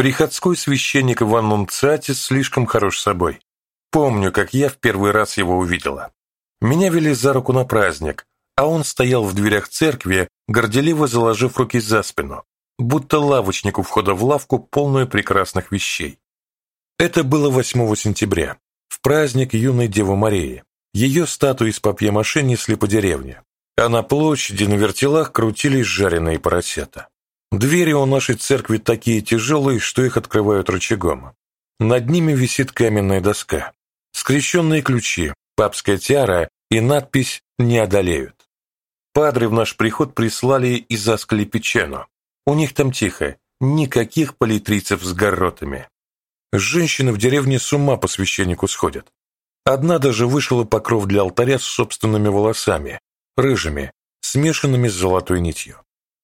Приходской священник Иван Нунциатис слишком хорош собой. Помню, как я в первый раз его увидела. Меня вели за руку на праздник, а он стоял в дверях церкви, горделиво заложив руки за спину, будто лавочник у входа в лавку, полную прекрасных вещей. Это было 8 сентября, в праздник юной Девы Марии. Ее статуи из папье-маше несли по деревне, а на площади на вертелах крутились жареные поросята. Двери у нашей церкви такие тяжелые, что их открывают рычагом. Над ними висит каменная доска. Скрещенные ключи, папская тиара и надпись «Не одолеют». Падры в наш приход прислали из Асклепичено. У них там тихо, никаких политрийцев с горотами. Женщины в деревне с ума по священнику сходят. Одна даже вышила покров для алтаря с собственными волосами, рыжими, смешанными с золотой нитью.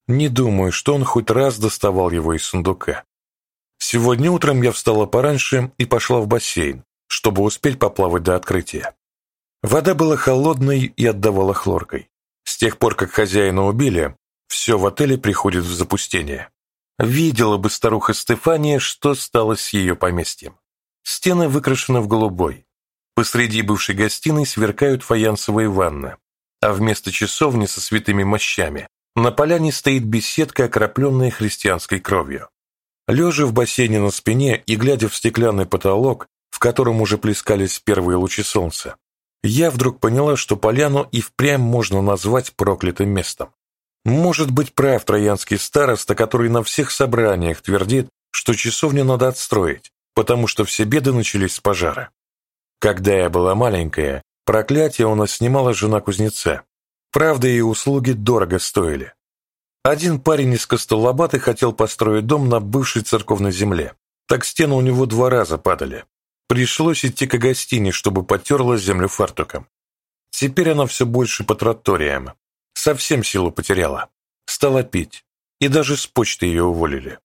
Не думаю, что он хоть раз доставал его из сундука. Сегодня утром я встала пораньше и пошла в бассейн, чтобы успеть поплавать до открытия. Вода была холодной и отдавала хлоркой. С тех пор, как хозяина убили, все в отеле приходит в запустение. Видела бы старуха Стефания, что стало с ее поместьем. Стены выкрашены в голубой. Посреди бывшей гостиной сверкают фаянсовые ванны, а вместо часовни со святыми мощами на поляне стоит беседка, окропленная христианской кровью. Лежа в бассейне на спине и глядя в стеклянный потолок, в котором уже плескались первые лучи солнца, я вдруг поняла, что поляну и впрямь можно назвать проклятым местом. Может быть прав троянский староста, который на всех собраниях твердит, что часовню надо отстроить, потому что все беды начались с пожара. Когда я была маленькая, проклятие у нас снимала жена кузнеца. Правда, и услуги дорого стоили. Один парень из Костолобаты хотел построить дом на бывшей церковной земле. Так стены у него два раза падали. Пришлось идти к гостине, чтобы потерла землю фартуком. Теперь она все больше по троториям. Совсем силу потеряла. Стала пить. И даже с почты ее уволили.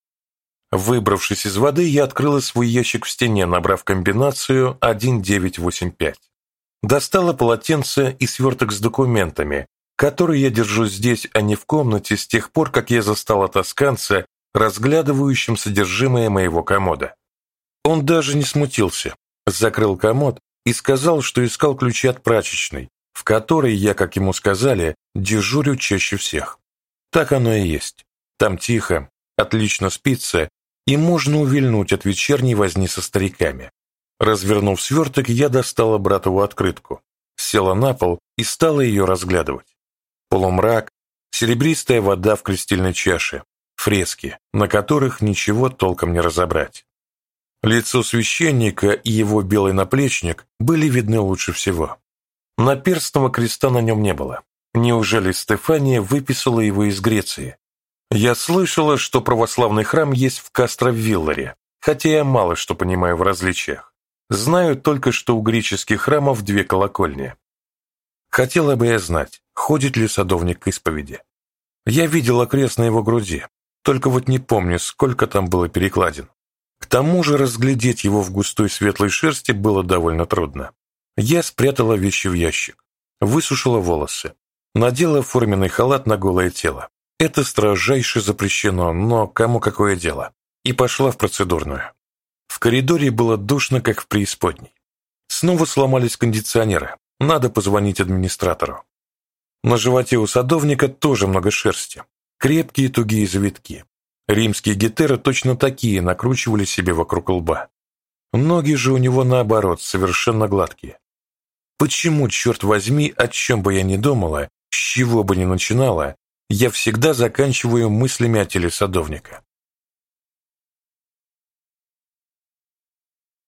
Выбравшись из воды, я открыла свой ящик в стене, набрав комбинацию 1985. Достала полотенце и сверток с документами, которые я держу здесь, а не в комнате с тех пор, как я застала тосканца, разглядывающим содержимое моего комода. Он даже не смутился, закрыл комод и сказал, что искал ключи от прачечной, в которой я, как ему сказали, дежурю чаще всех. Так оно и есть. Там тихо, отлично спится, и можно увильнуть от вечерней возни со стариками. Развернув сверток, я достала братову открытку, села на пол и стала ее разглядывать. Полумрак, серебристая вода в крестильной чаше, фрески, на которых ничего толком не разобрать. Лицо священника и его белый наплечник были видны лучше всего. Наперстного креста на нем не было. Неужели Стефания выписала его из Греции? Я слышала, что православный храм есть в Кастро-Вилларе, хотя я мало что понимаю в различиях. Знаю только, что у греческих храмов две колокольни. Хотела бы я знать, ходит ли садовник к исповеди. Я видела крест на его груди, только вот не помню, сколько там было перекладин. К тому же разглядеть его в густой светлой шерсти было довольно трудно. Я спрятала вещи в ящик, высушила волосы, надела форменный халат на голое тело. Это строжайше запрещено, но кому какое дело. И пошла в процедурную. В коридоре было душно, как в преисподней. Снова сломались кондиционеры. Надо позвонить администратору. На животе у садовника тоже много шерсти. Крепкие тугие завитки. Римские гетеры точно такие накручивали себе вокруг лба. Ноги же у него наоборот, совершенно гладкие. Почему, черт возьми, о чем бы я ни думала, с чего бы ни начинала, я всегда заканчиваю мыслями о теле садовника?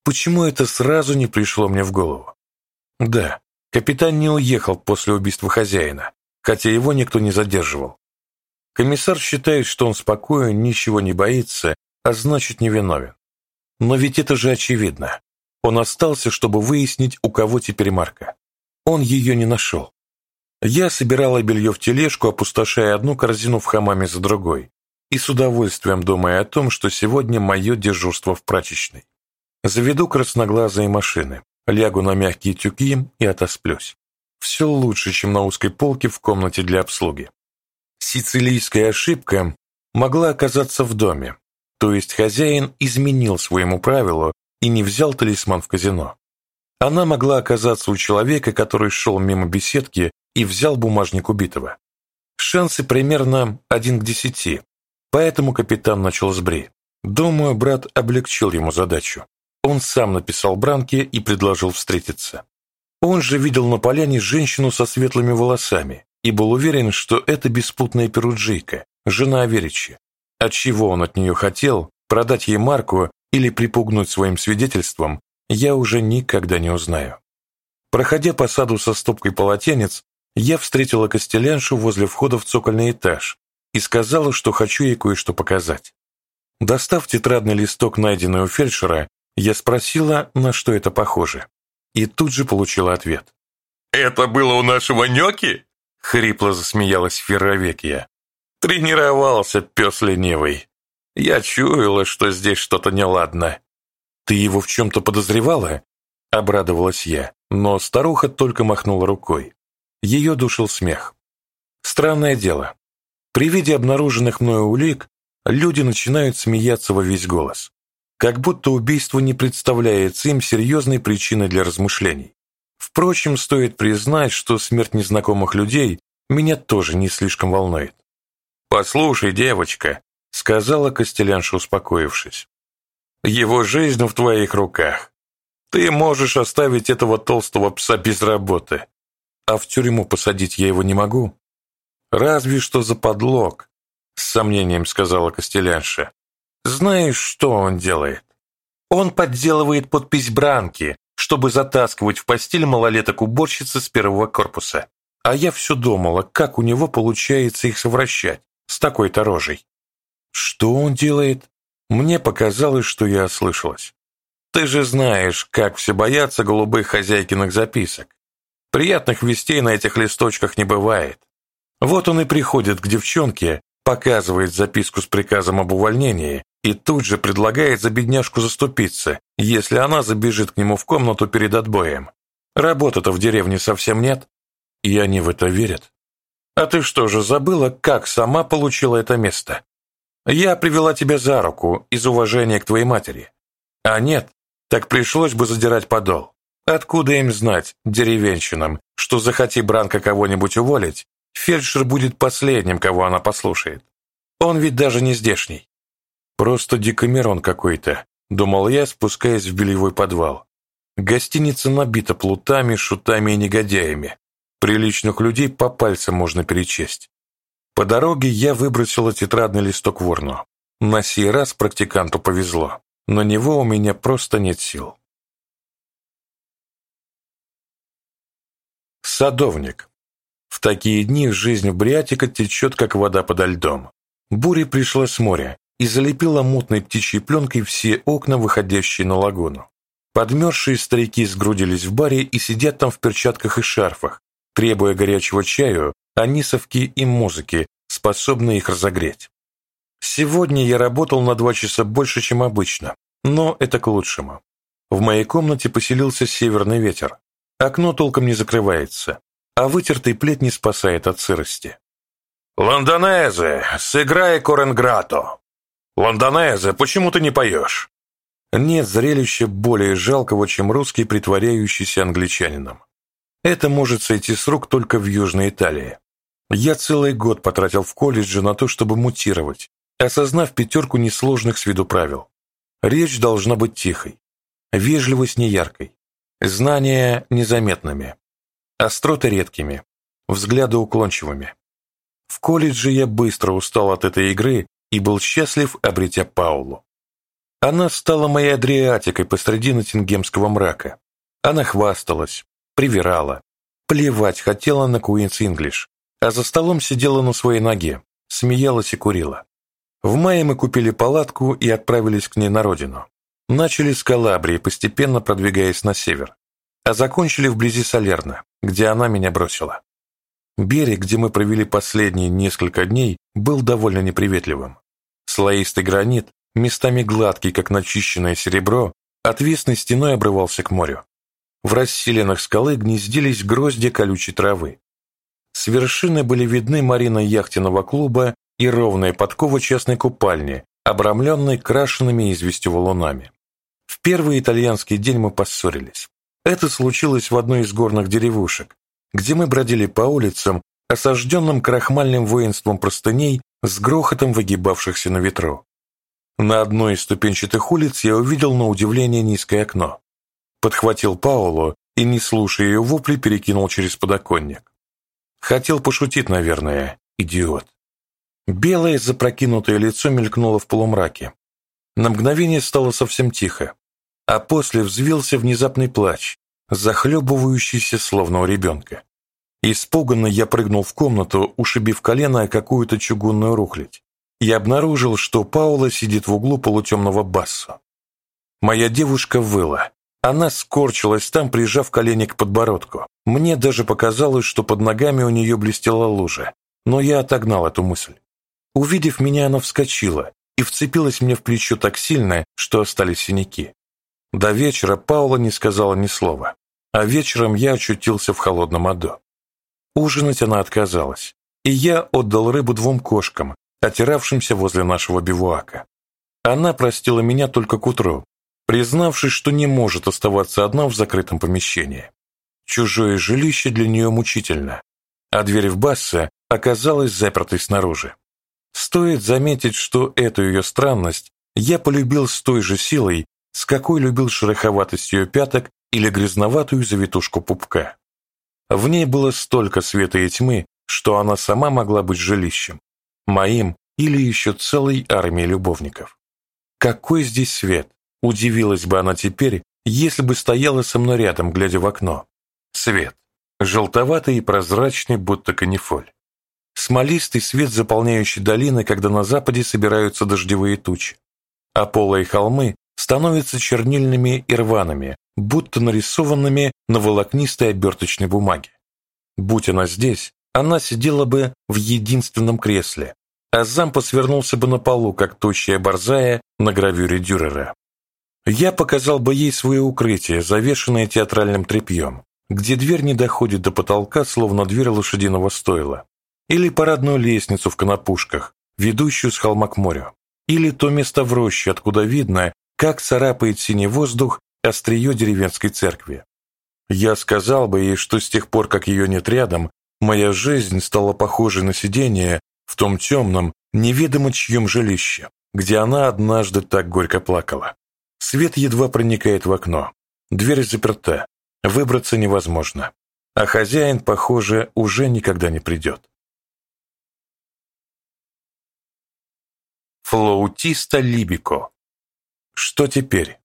Почему это сразу не пришло мне в голову? Да, капитан не уехал после убийства хозяина, хотя его никто не задерживал. Комиссар считает, что он спокоен, ничего не боится, а значит невиновен. Но ведь это же очевидно. Он остался, чтобы выяснить, у кого теперь марка. Он ее не нашел. Я собирала белье в тележку, опустошая одну корзину в хамаме за другой, и с удовольствием думая о том, что сегодня мое дежурство в прачечной. Заведу красноглазые машины, лягу на мягкие тюки и отосплюсь. Все лучше, чем на узкой полке в комнате для обслуги. Сицилийская ошибка могла оказаться в доме, То есть хозяин изменил своему правилу и не взял талисман в казино. Она могла оказаться у человека, который шел мимо беседки и взял бумажник убитого. Шансы примерно один к десяти, поэтому капитан начал с Бри. Думаю, брат облегчил ему задачу. Он сам написал Бранке и предложил встретиться. Он же видел на поляне женщину со светлыми волосами и был уверен, что это беспутная Перуджийка, жена Аверичи. От чего он от нее хотел, продать ей марку или припугнуть своим свидетельством, я уже никогда не узнаю. Проходя по саду со стопкой полотенец, я встретила Костеляншу возле входа в цокольный этаж и сказала, что хочу ей кое-что показать. Достав тетрадный листок, найденный у фельдшера, я спросила, на что это похоже, и тут же получила ответ. «Это было у нашего Нёки?» — хрипло засмеялась Ферровекия. «Тренировался, пес ленивый. Я чуяла, что здесь что-то неладно». «Ты его в чем-то подозревала?» — обрадовалась я, но старуха только махнула рукой. Ее душил смех. Странное дело. При виде обнаруженных мною улик люди начинают смеяться во весь голос. Как будто убийство не представляется им серьезной причиной для размышлений. Впрочем, стоит признать, что смерть незнакомых людей меня тоже не слишком волнует. «Послушай, девочка», — сказала Костелянша, успокоившись, «его жизнь в твоих руках. Ты можешь оставить этого толстого пса без работы, а в тюрьму посадить я его не могу. Разве что за подлог, с сомнением сказала Костелянша. Знаешь, что он делает? Он подделывает подпись Бранки, чтобы затаскивать в постель малолеток уборщицы с первого корпуса. А я все думала, как у него получается их совращать с такой-то рожей. Что он делает? Мне показалось, что я ослышалась. Ты же знаешь, как все боятся голубых хозяйкиных записок. Приятных вестей на этих листочках не бывает. Вот он и приходит к девчонке, показывает записку с приказом об увольнении и тут же предлагает за бедняжку заступиться, если она забежит к нему в комнату перед отбоем. Работы-то в деревне совсем нет, и они в это верят. А ты что же забыла, как сама получила это место? Я привела тебя за руку из уважения к твоей матери. А нет, так пришлось бы задирать подол. Откуда им знать, деревенщинам, что захоти Бранка кого-нибудь уволить, фельдшер будет последним, кого она послушает. Он ведь даже не здешний. Просто дикомерон какой-то, думал я, спускаясь в бельевой подвал. Гостиница набита плутами, шутами и негодяями. Приличных людей по пальцам можно перечесть. По дороге я выбросила тетрадный листок в урну. На сей раз практиканту повезло. На него у меня просто нет сил. Садовник. В такие дни жизнь в Бриатика течет, как вода подо льдом. Буря пришла с моря и залепила мутной птичьей пленкой все окна, выходящие на лагуну. Подмерзшие старики сгрудились в баре и сидят там в перчатках и шарфах, требуя горячего чаю, анисовки и музыки, способной их разогреть. Сегодня я работал на два часа больше, чем обычно, но это к лучшему. В моей комнате поселился северный ветер, Окно толком не закрывается, а вытертый плед не спасает от сырости. «Лондонезе, сыграй Коренграто!» «Лондонезе, почему ты не поешь?» Нет зрелища более жалкого, чем русский, притворяющийся англичанином. Это может сойти с рук только в Южной Италии. Я целый год потратил в колледже на то, чтобы мутировать, осознав пятерку несложных с виду правил. Речь должна быть тихой, вежливость неяркой, Знания незаметными, остроты редкими, взгляды уклончивыми. В колледже я быстро устал от этой игры и был счастлив, обретя Паулу. Она стала моей адриатикой посреди Ноттингемского мрака. Она хвасталась, привирала, плевать хотела на Куинс Инглиш, а за столом сидела на своей ноге, смеялась и курила. В мае мы купили палатку и отправились к ней на родину. Начали с Калабрии, постепенно продвигаясь на север, а закончили вблизи Салерна, где она меня бросила. Берег, где мы провели последние несколько дней, был довольно неприветливым. Слоистый гранит, местами гладкий, как начищенное серебро, отвесной стеной обрывался к морю. В расселенных скалы гнездились грозди колючей травы. С вершины были видны марина яхтенного клуба и ровная подкова частной купальни, обрамленный крашенными известью валунами. В первый итальянский день мы поссорились. Это случилось в одной из горных деревушек, где мы бродили по улицам, осажденным крахмальным воинством простыней с грохотом выгибавшихся на ветру. На одной из ступенчатых улиц я увидел на удивление низкое окно. Подхватил Паулу и, не слушая ее вопли, перекинул через подоконник. Хотел пошутить, наверное, идиот. Белое запрокинутое лицо мелькнуло в полумраке. На мгновение стало совсем тихо, а после взвился внезапный плач, захлебывающийся словно у ребенка. Испуганно я прыгнул в комнату, ушибив колено о какую-то чугунную рухлядь, и обнаружил, что Паула сидит в углу полутемного бассо. Моя девушка выла. Она скорчилась там, прижав колени к подбородку. Мне даже показалось, что под ногами у нее блестела лужа, но я отогнал эту мысль. Увидев меня, она вскочила и вцепилась мне в плечо так сильно, что остались синяки. До вечера Паула не сказала ни слова, а вечером я очутился в холодном аду. Ужинать она отказалась, и я отдал рыбу двум кошкам, отиравшимся возле нашего бивуака. Она простила меня только к утру, признавшись, что не может оставаться одна в закрытом помещении. Чужое жилище для нее мучительно, а дверь в Бассе оказалась запертой снаружи. Стоит заметить, что эту ее странность я полюбил с той же силой, с какой любил шероховатость ее пяток или грязноватую завитушку пупка. В ней было столько света и тьмы, что она сама могла быть жилищем, моим или еще целой армией любовников. Какой здесь свет? Удивилась бы она теперь, если бы стояла со мной рядом, глядя в окно. Свет. Желтоватый и прозрачный, будто канифоль. Смолистый свет, заполняющий долины, когда на западе собираются дождевые тучи. А полые холмы становятся чернильными и рваными, будто нарисованными на волокнистой оберточной бумаге. Будь она здесь, она сидела бы в единственном кресле, а зампа свернулся бы на полу, как тощая борзая на гравюре Дюрера. Я показал бы ей свое укрытие, завешенное театральным тряпьем, где дверь не доходит до потолка, словно дверь лошадиного стойла, или парадную лестницу в конопушках, ведущую с холма к морю, или то место в роще, откуда видно, как царапает синий воздух острие деревенской церкви. Я сказал бы ей, что с тех пор, как ее нет рядом, моя жизнь стала похожей на сидение в том темном, неведомо чьем жилище, где она однажды так горько плакала. Свет едва проникает в окно, дверь заперта, выбраться невозможно, а хозяин, похоже, уже никогда не придет. Флоутиста Либико. Что теперь?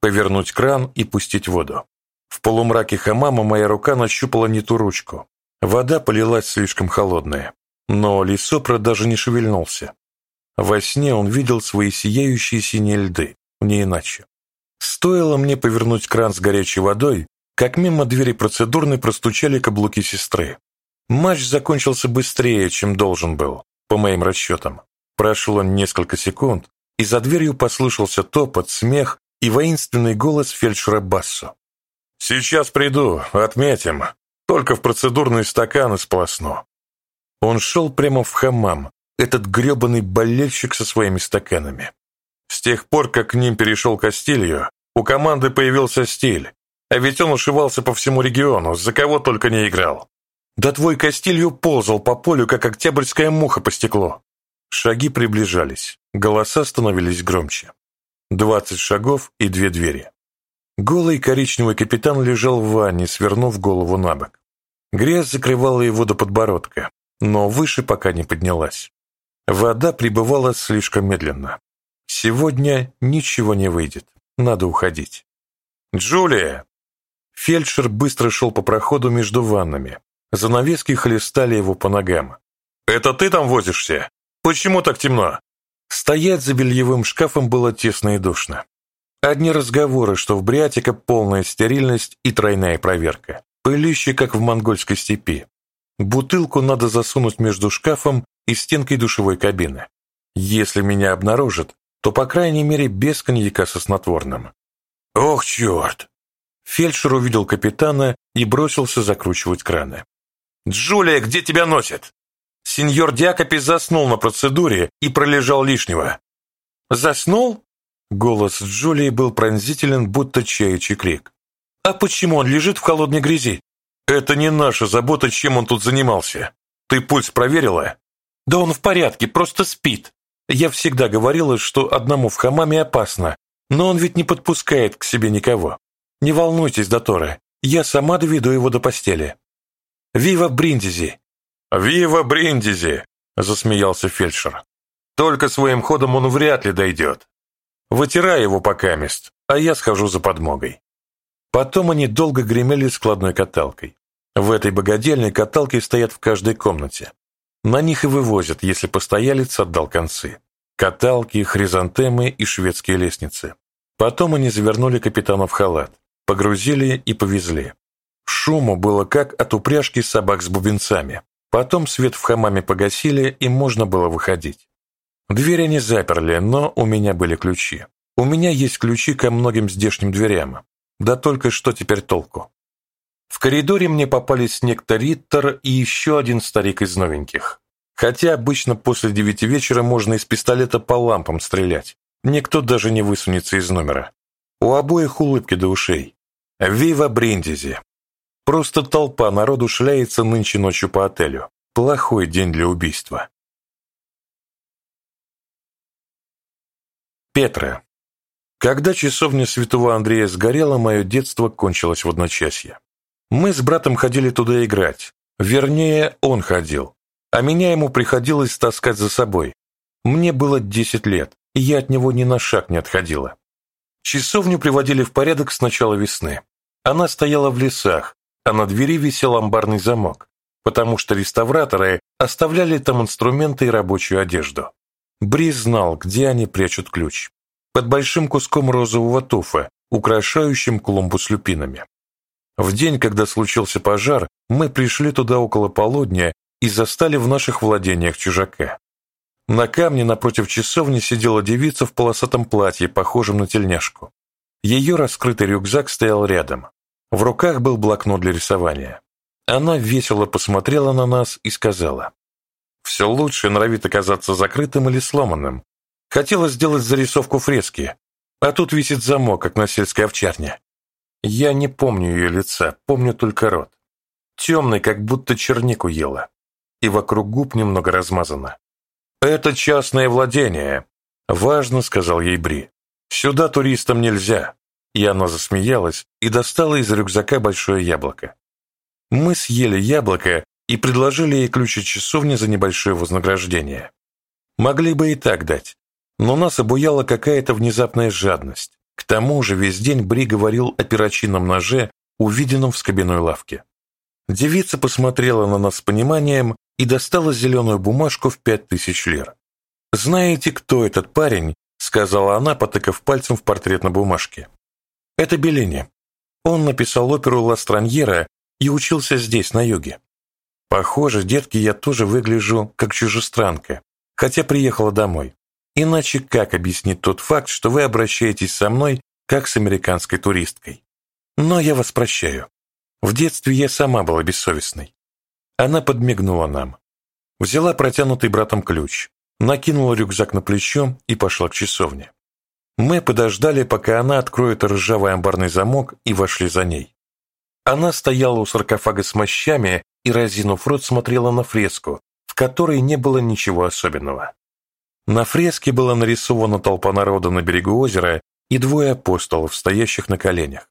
Повернуть кран и пустить воду. В полумраке хамама моя рука нащупала не ту ручку. Вода полилась слишком холодная. Но Лисопра даже не шевельнулся. Во сне он видел свои сияющие синие льды, не иначе. Стоило мне повернуть кран с горячей водой, как мимо двери процедурной простучали каблуки сестры. Матч закончился быстрее, чем должен был, по моим расчетам. Прошло несколько секунд, и за дверью послышался топот, смех и воинственный голос фельдшера Бассо. «Сейчас приду, отметим. Только в процедурный стакан сполосну». Он шел прямо в хамам, этот гребаный болельщик со своими стаканами. С тех пор, как к ним перешел Кастилью, у команды появился стиль, а ведь он ушивался по всему региону, за кого только не играл. Да твой Кастилью ползал по полю, как октябрьская муха по стеклу. Шаги приближались, голоса становились громче. Двадцать шагов и две двери. Голый коричневый капитан лежал в ванне, свернув голову на бок. Грязь закрывала его до подбородка, но выше пока не поднялась. Вода прибывала слишком медленно. Сегодня ничего не выйдет, надо уходить. «Джулия!» Фельдшер быстро шел по проходу между ваннами. Занавески хлестали его по ногам. «Это ты там возишься? Почему так темно?» Стоять за бельевым шкафом было тесно и душно. Одни разговоры, что в Бриатика полная стерильность и тройная проверка. Пылище, как в монгольской степи. Бутылку надо засунуть между шкафом и стенкой душевой кабины. Если меня обнаружат, то, по крайней мере, без коньяка со снотворным. «Ох, черт!» Фельдшер увидел капитана и бросился закручивать краны. «Джулия, где тебя носит?» Сеньор Диакопи заснул на процедуре и пролежал лишнего. Заснул?» Голос Джулии был пронзителен, будто чаячий крик. «А почему он лежит в холодной грязи?» «Это не наша забота, чем он тут занимался. Ты пульс проверила?» «Да он в порядке, просто спит. Я всегда говорила, что одному в хамаме опасно, но он ведь не подпускает к себе никого. Не волнуйтесь, Доторе, я сама доведу его до постели. Вива Бриндизи!» «Вива Бриндизи!» – засмеялся фельдшер. «Только своим ходом он вряд ли дойдет. Вытирай его пока мест, а я схожу за подмогой». Потом они долго гремели складной каталкой. В этой богадельной каталки стоят в каждой комнате. На них и вывозят, если постоялец отдал концы. Каталки, хризантемы и шведские лестницы. Потом они завернули капитана в халат, погрузили и повезли. Шуму было как от упряжки собак с бубенцами. Потом свет в хамаме погасили, и можно было выходить. Дверь они заперли, но у меня были ключи. У меня есть ключи ко многим здешним дверям. Да только что теперь толку? В коридоре мне попались некто Риттер и еще один старик из новеньких. Хотя обычно после девяти вечера можно из пистолета по лампам стрелять. Никто даже не высунется из номера. У обоих улыбки до ушей. Вива Бриндизи. Просто толпа народу шляется нынче ночью по отелю. Плохой день для убийства. Петра. Когда часовня святого Андрея сгорела, мое детство кончилось в одночасье. Мы с братом ходили туда играть. Вернее, он ходил. А меня ему приходилось таскать за собой. Мне было 10 лет, и я от него ни на шаг не отходила. Часовню приводили в порядок с начала весны. Она стояла в лесах, а на двери висел амбарный замок, потому что реставраторы оставляли там инструменты и рабочую одежду. Бриз знал, где они прячут ключ. Под большим куском розового туфа, украшающим клумбу с люпинами. В день, когда случился пожар, мы пришли туда около полудня и застали в наших владениях чужака. На камне напротив часовни сидела девица в полосатом платье, похожем на тельняшку. Ее раскрытый рюкзак стоял рядом. В руках был блокнот для рисования. Она весело посмотрела на нас и сказала, «Все лучше норовит оказаться закрытым или сломанным. Хотела сделать зарисовку фрески, а тут висит замок, как на сельской овчарне. Я не помню ее лица, помню только рот. Темный, как будто чернику ела. И вокруг губ немного размазано. «Это частное владение», — важно сказал ей Бри. «Сюда туристам нельзя». И она засмеялась и достала из рюкзака большое яблоко. Мы съели яблоко и предложили ей ключ от часовни за небольшое вознаграждение. Могли бы и так дать, но нас обуяла какая-то внезапная жадность. К тому же весь день Бри говорил о перочинном ноже, увиденном в скобяной лавке. Девица посмотрела на нас с пониманием и достала зеленую бумажку в пять тысяч лир. «Знаете, кто этот парень?» — сказала она, потыкав пальцем в портрет на бумажке. «Это Беллини. Он написал оперу «Ла Страньера» и учился здесь, на юге. Похоже, детки, я тоже выгляжу как чужестранка, хотя приехала домой. Иначе как объяснить тот факт, что вы обращаетесь со мной, как с американской туристкой? Но я вас прощаю. В детстве я сама была бессовестной. Она подмигнула нам. Взяла протянутый братом ключ, накинула рюкзак на плечо и пошла к часовне. Мы подождали, пока она откроет ржавый амбарный замок, и вошли за ней. Она стояла у саркофага с мощами и, разинув рот, смотрела на фреску, в которой не было ничего особенного. На фреске была нарисована толпа народа на берегу озера и двое апостолов, стоящих на коленях.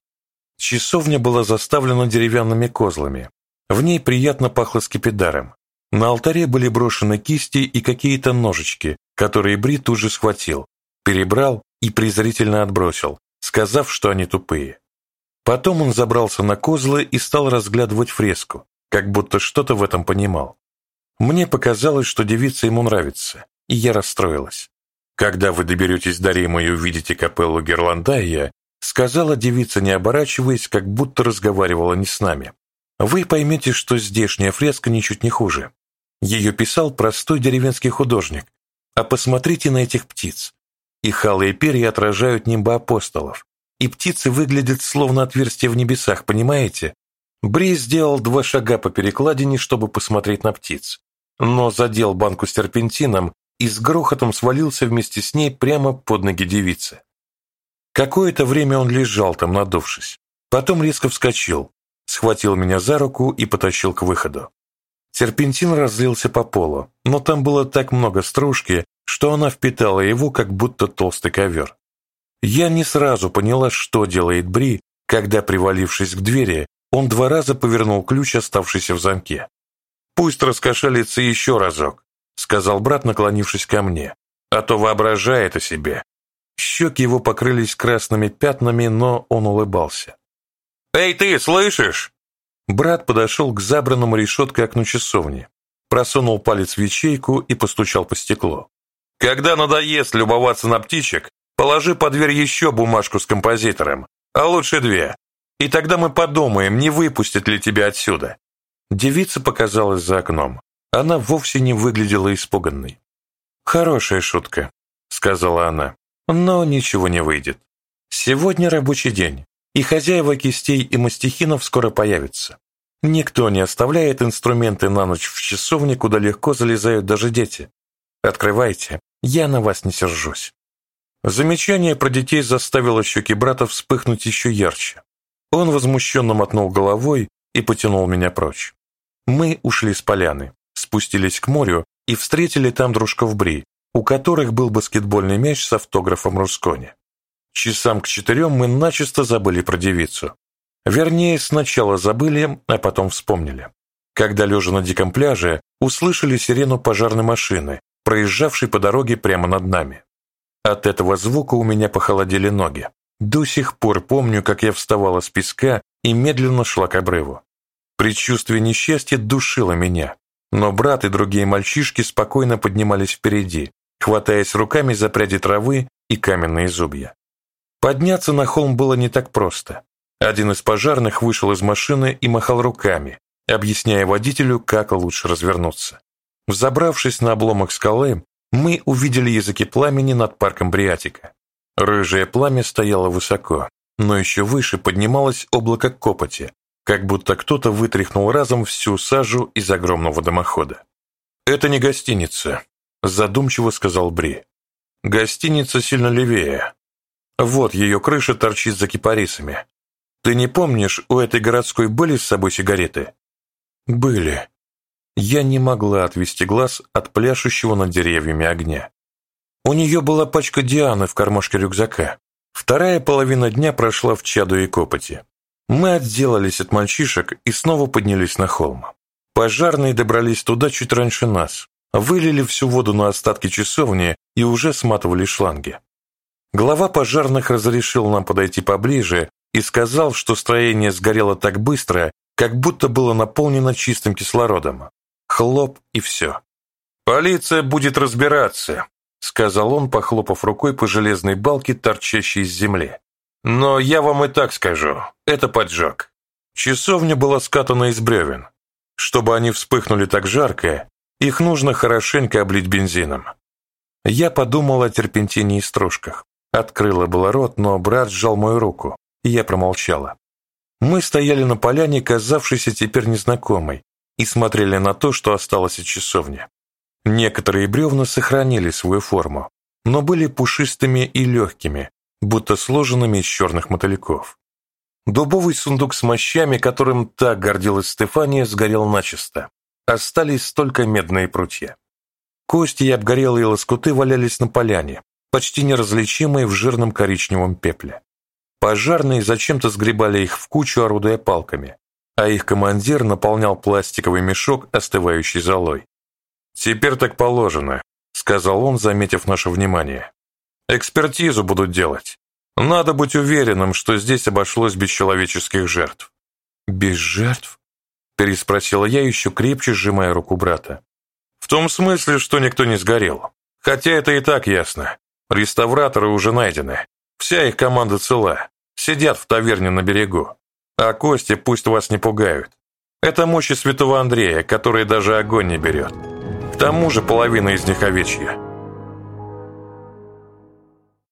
Часовня была заставлена деревянными козлами. В ней приятно пахло скипидаром. На алтаре были брошены кисти и какие-то ножички, которые Бри тут же схватил, перебрал и презрительно отбросил, сказав, что они тупые. Потом он забрался на козлы и стал разглядывать фреску, как будто что-то в этом понимал. Мне показалось, что девица ему нравится, и я расстроилась. «Когда вы доберетесь до Рима и увидите капеллу Герландая», сказала девица, не оборачиваясь, как будто разговаривала не с нами. «Вы поймете, что здешняя фреска ничуть не хуже. Ее писал простой деревенский художник. А посмотрите на этих птиц. Их алые перья отражают нимбы апостолов. И птицы выглядят словно отверстия в небесах, понимаете? Бри сделал два шага по перекладине, чтобы посмотреть на птиц. Но задел банку с терпентином и с грохотом свалился вместе с ней прямо под ноги девицы. Какое-то время он лежал там, надувшись. Потом резко вскочил, схватил меня за руку и потащил к выходу. Серпентин разлился по полу, но там было так много стружки, что она впитала его, как будто толстый ковер. Я не сразу поняла, что делает Бри, когда, привалившись к двери, он два раза повернул ключ, оставшийся в замке. «Пусть раскошелится еще разок», — сказал брат, наклонившись ко мне, «а то воображает о себе». Щеки его покрылись красными пятнами, но он улыбался. «Эй ты, слышишь?» Брат подошел к забранному решеткой окну часовни, просунул палец в ячейку и постучал по стеклу. «Когда надоест любоваться на птичек, положи под дверь еще бумажку с композитором, а лучше две. И тогда мы подумаем, не выпустят ли тебя отсюда». Девица показалась за окном. Она вовсе не выглядела испуганной. «Хорошая шутка», — сказала она, — «но ничего не выйдет. Сегодня рабочий день и хозяева кистей и мастихинов скоро появятся. Никто не оставляет инструменты на ночь в часовне, куда легко залезают даже дети. Открывайте, я на вас не сержусь». Замечание про детей заставило щеки брата вспыхнуть еще ярче. Он возмущенно мотнул головой и потянул меня прочь. Мы ушли с поляны, спустились к морю и встретили там дружков Бри, у которых был баскетбольный мяч с автографом Рускони. Часам к четырем мы начисто забыли про девицу. Вернее, сначала забыли, а потом вспомнили. Когда, лежа на диком пляже, услышали сирену пожарной машины, проезжавшей по дороге прямо над нами. От этого звука у меня похолодели ноги. До сих пор помню, как я вставала с песка и медленно шла к обрыву. Предчувствие несчастья душило меня, но брат и другие мальчишки спокойно поднимались впереди, хватаясь руками за пряди травы и каменные зубья. Подняться на холм было не так просто. Один из пожарных вышел из машины и махал руками, объясняя водителю, как лучше развернуться. Взобравшись на обломок скалы, мы увидели языки пламени над парком Бриатика. Рыжее пламя стояло высоко, но еще выше поднималось облако копоти, как будто кто-то вытряхнул разом всю сажу из огромного дымохода. «Это не гостиница», – задумчиво сказал Бри. «Гостиница сильно левее, вот ее крыша торчит за кипарисами. Ты не помнишь, у этой городской были с собой сигареты? Были. Я не могла отвести глаз от пляшущего над деревьями огня. У нее была пачка Дианы в кармашке рюкзака. Вторая половина дня прошла в чаду и копоти. Мы отделались от мальчишек и снова поднялись на холм. Пожарные добрались туда чуть раньше нас, вылили всю воду на остатки часовни и уже сматывали шланги. Глава пожарных разрешил нам подойти поближе и сказал, что строение сгорело так быстро, как будто было наполнено чистым кислородом. Хлоп и все. «Полиция будет разбираться», — сказал он, похлопав рукой по железной балке, торчащей из земли. «Но я вам и так скажу, это поджог. Часовня была скатана из бревен. Чтобы они вспыхнули так жарко, их нужно хорошенько облить бензином». Я подумал о терпентине и стружках. Открыла было рот, но брат сжал мою руку, и я промолчала. Мы стояли на поляне, казавшейся теперь незнакомой, и смотрели на то, что осталось от часовни. Некоторые бревна сохранили свою форму, но были пушистыми и легкими, будто сложенными из черных мотыльков. Дубовый сундук с мощами, которым так гордилась Стефания, сгорел начисто. Остались только медные прутья. Кости и обгорелые лоскуты валялись на поляне, почти неразличимые в жирном коричневом пепле. Пожарные зачем-то сгребали их в кучу, орудуя палками, а их командир наполнял пластиковый мешок остывающей золой. «Теперь так положено», — сказал он, заметив наше внимание. «Экспертизу будут делать. Надо быть уверенным, что здесь обошлось без человеческих жертв». «Без жертв?» — переспросила я, еще крепче сжимая руку брата. «В том смысле, что никто не сгорел. Хотя это и так ясно. Реставраторы уже найдены. Вся их команда цела. Сидят в таверне на берегу. А кости пусть вас не пугают. Это мощи святого Андрея, который даже огонь не берет. К тому же половина из них овечья.